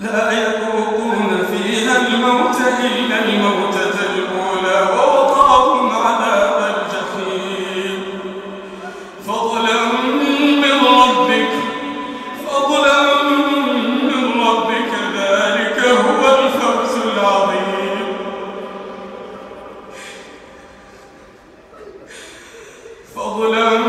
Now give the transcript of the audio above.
لا فيها الموت إلا الموتة الأولى عذاب الجحيم. من ربك من ربك ذلك هو الفوز العظيم. فضلا